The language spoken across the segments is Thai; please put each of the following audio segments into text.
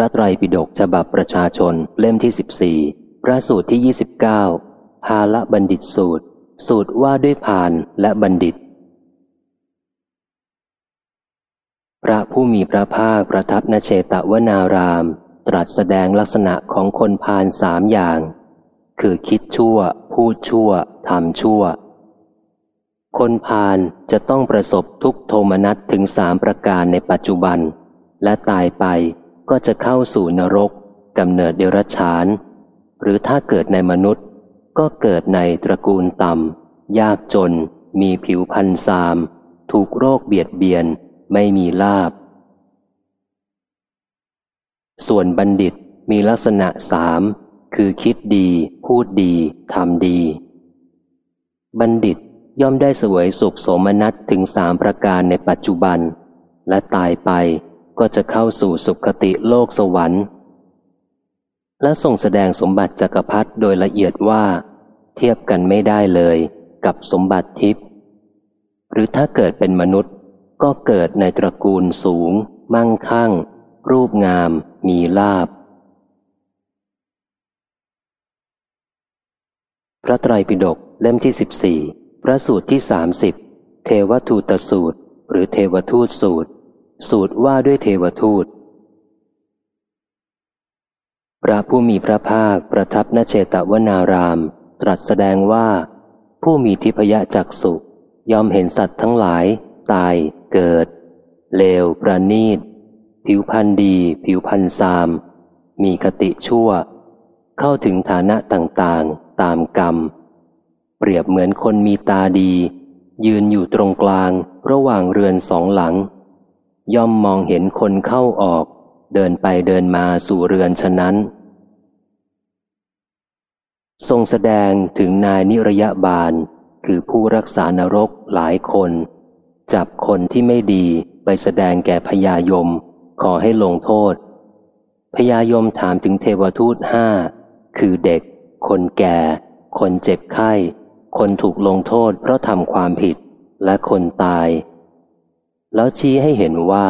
พระไตรปิฎกฉบับประชาชนเล่มที่สิบสี่พระสูตรที่ยี่สิบเก้าพาละบัณฑิตสูตร สูตรว่าด้วยพานและบัณฑิต พระผู้มีพระภาคประทับนเชตวนาราม ตรัสแสดงลักษณะของคนพานสามอย่าง คือคิดชั่ว พูดชั่ว ทำชั่ว คนพานจะต้องประสบทุกโทมนัสถึงสามประการในปัจจุบัน และตายไป ก็จะเข้าสู่นรกกำเนิดเดรัจฉาน หรือถ้าเกิดในมนุษย์ ก็เกิดในตระกูลต่ำยากจน มีผิวพันธ์ซาม ถูกโรคเบียดเบียน ไม่มีลาบ ส่วนบัณฑิตมีลักษณะสามคือคิดดี พูดดี ทำดี บัณฑิตย่อมได้สวยสุขโสมนัสถึงสามประการในปัจจุบัน และตายไป ก็จะเข้าสู่สุคติโลกสวรรค์ และส่งแสดงสมบัติจักรพรรดิโดยละเอียดว่า เทียบกันไม่ได้เลยกับสมบัติทิพย์หรือถ้าเกิดเป็นมนุษย์ก็เกิดในตระกูลสูง มั่งคั่ง รูปงาม มีลาบ พระไตรปิฎกเล่มที่สิบสี่พระสูตรที่สามสิบเทวทูตสูตร หรือเทวทูตสูตร สูตรว่าด้วยเทวทูต พระผู้มีพระภาคประทับนเชตวนาราม ตรัสแสดงว่า ผู้มีทิพยจักสุยอมเห็นสัตว์ทั้งหลาย ตาย เกิด เลว ประณีต ผิวพันธ์ดี ผิวพันธ์ซาม มีคติชั่ว เข้าถึงฐานะต่างๆ ตามกรรม เปรียบเหมือนคนมีตาดี ยืนอยู่ตรงกลาง ระหว่างเรือนสองหลัง ย่อมมองเห็นคนเข้าออก เดินไปเดินมาสู่เรือนฉะนั้น ทรงแสดงถึงนายนิรยาบาล คือผู้รักษานรกหลายคน จับคนที่ไม่ดีไปแสดงแก่พญายม ขอให้ลงโทษ พญายมถามถึงเทวทูตห้าคือเด็ก คนแก่ คนเจ็บไข้ คนถูกลงโทษเพราะทำความผิดและคนตาย แล้วชี้ให้เห็นว่า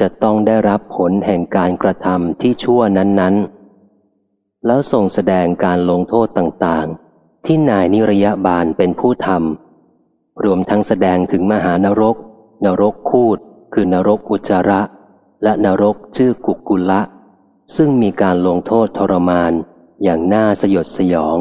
จะต้องได้รับผลแห่งการกระทำที่ชั่วนั้น ๆ แล้วส่งแสดงการลงโทษต่างๆ ที่นายนิรยาบาลเป็นผู้ทำรวมทั้งแสดงถึงมหานรก นรกคูดคือนรกอุจจาระ และนรกชื่อกุกุละ ซึ่งมีการลงโทษทรมานอย่างน่าสยดสยอง